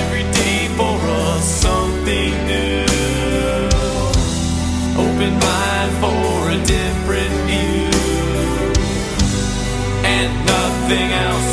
Every day for us something new. Open mind for a different view. And nothing else